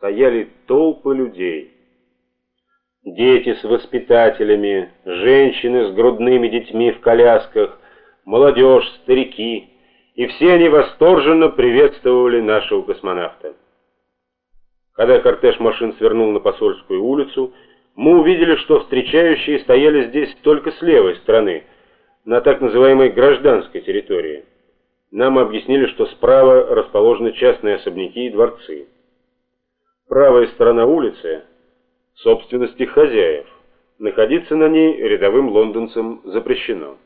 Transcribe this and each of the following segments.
стояли толпы людей. Дети с воспитателями, женщины с грудными детьми в колясках, молодежь, старики, и все они восторженно приветствовали нашего космонавта. Когда кортеж машин свернул на посольскую улицу, мы увидели, что встречающие стояли здесь только с левой стороны, на так называемой гражданской территории. Нам объяснили, что справа расположены частные особняки и дворцы. Правая сторона улицы – собственности хозяев. Находиться на ней рядовым лондонцам запрещено.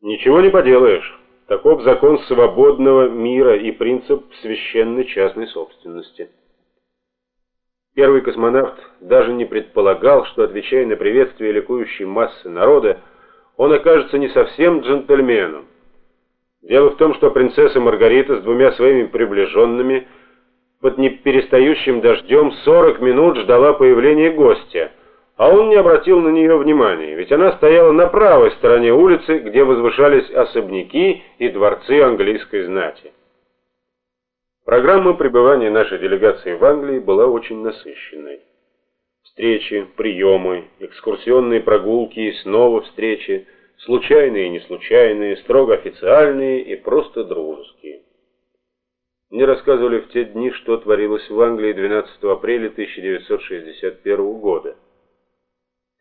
Ничего не поделаешь. Таков закон свободного мира и принцип священной частной собственности. Первый космонавт даже не предполагал, что, отвечая на приветствие ликующей массы народа, он окажется не совсем джентльменом. Дело в том, что принцесса Маргарита с двумя своими приближенными под неперестающим дождем 40 минут ждала появления гостя, а он не обратил на нее внимания, ведь она стояла на правой стороне улицы, где возвышались особняки и дворцы английской знати. Программа пребывания нашей делегации в Англии была очень насыщенной. Встречи, приемы, экскурсионные прогулки и снова встречи – случайные и неслучайные, строго официальные и просто дружеские. Мне рассказывали в те дни, что творилось в Англии 12 апреля 1961 года.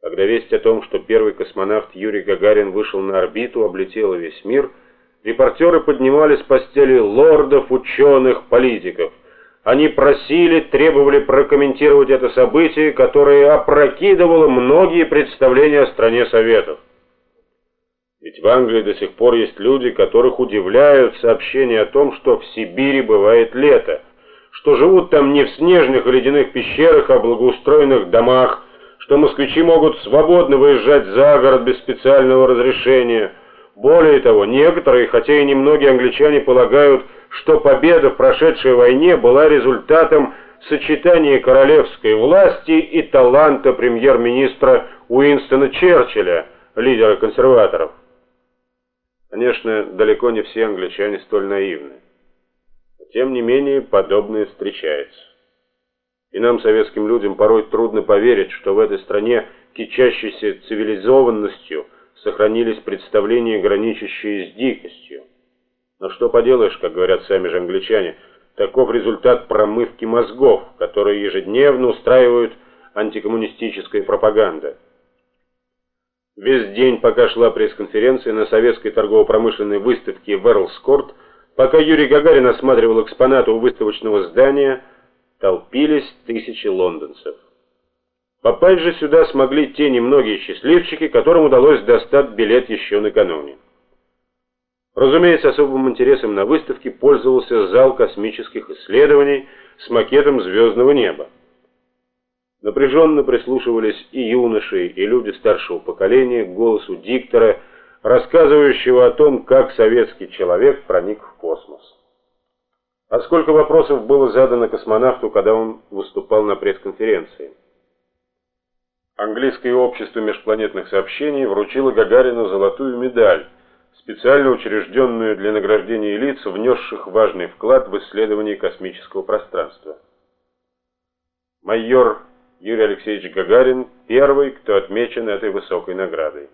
Когда весть о том, что первый космонавт Юрий Гагарин вышел на орбиту, облетела весь мир, репортеры поднимались с постели лордов, ученых, политиков. Они просили, требовали прокомментировать это событие, которое опрокидывало многие представления о стране Советов. Ведь в Англии до сих пор есть люди, которых удивляют сообщения о том, что в Сибири бывает лето, что живут там не в снежных и ледяных пещерах, а в благоустроенных домах, что москвичи могут свободно выезжать за город без специального разрешения. Более того, некоторые, хотя и немногие англичане полагают, что победа в прошедшей войне была результатом сочетания королевской власти и таланта премьер-министра Уинстона Черчилля, лидера консерваторов. Конечно, далеко не все англичане столь наивны. Тем не менее, подобное встречается. И нам, советским людям, порой трудно поверить, что в этой стране, кичащейся цивилизованностью, сохранились представления, граничащие с дикостью. Но что поделаешь, как говорят сами же англичане, таков результат промывки мозгов, которые ежедневно устраивают антикоммунистическая пропаганда. Весь день, пока шла пресс-конференция на советской торгово-промышленной выставке в Эрлскорт, пока Юрий Гагарин осматривал экспонаты у выставочного здания, толпились тысячи лондонцев. Попасть же сюда смогли те немногие счастливчики, которым удалось достать билет еще накануне. Разумеется, особым интересом на выставке пользовался зал космических исследований с макетом звездного неба. Напряженно прислушивались и юноши, и люди старшего поколения к голосу диктора, рассказывающего о том, как советский человек проник в космос. А сколько вопросов было задано космонавту, когда он выступал на пресс-конференции? Английское общество межпланетных сообщений вручило Гагарину золотую медаль, специально учрежденную для награждения лиц, внесших важный вклад в исследование космического пространства. Майор Юрий Алексеевич Гагарин первый, кто отмечен этой высокой наградой.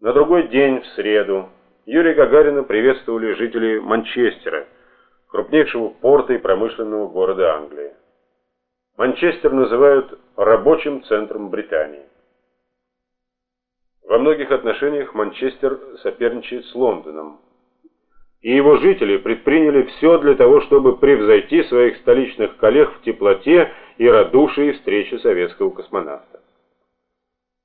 На другой день, в среду, Юрия Гагарина приветствовали жители Манчестера, крупнейшего порта и промышленного города Англии. Манчестер называют рабочим центром Британии. Во многих отношениях Манчестер соперничает с Лондоном, и его жители предприняли все для того, чтобы превзойти своих столичных коллег в теплоте и радушии встречи советского космонавта.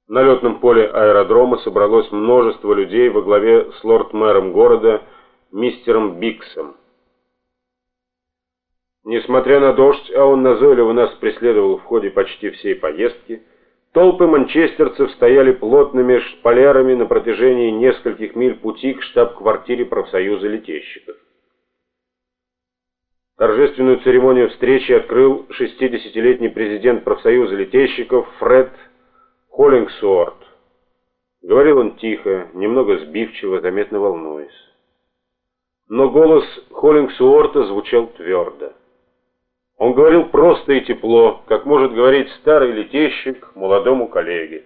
На летном поле аэродрома собралось множество людей во главе с лорд-мэром города мистером Биксом. Несмотря на дождь, а он назойливо нас преследовал в ходе почти всей поездки, Толпы манчестерцев стояли плотными шпалерами на протяжении нескольких миль пути к штаб-квартире профсоюза летейщиков. Торжественную церемонию встречи открыл 60-летний президент профсоюза летейщиков Фред Холлингсуорт. Говорил он тихо, немного сбивчиво, заметно волнуясь. Но голос Холлингсуорта звучал твердо. Он говорил просто и тепло, как может говорить старый летещик молодому коллеге.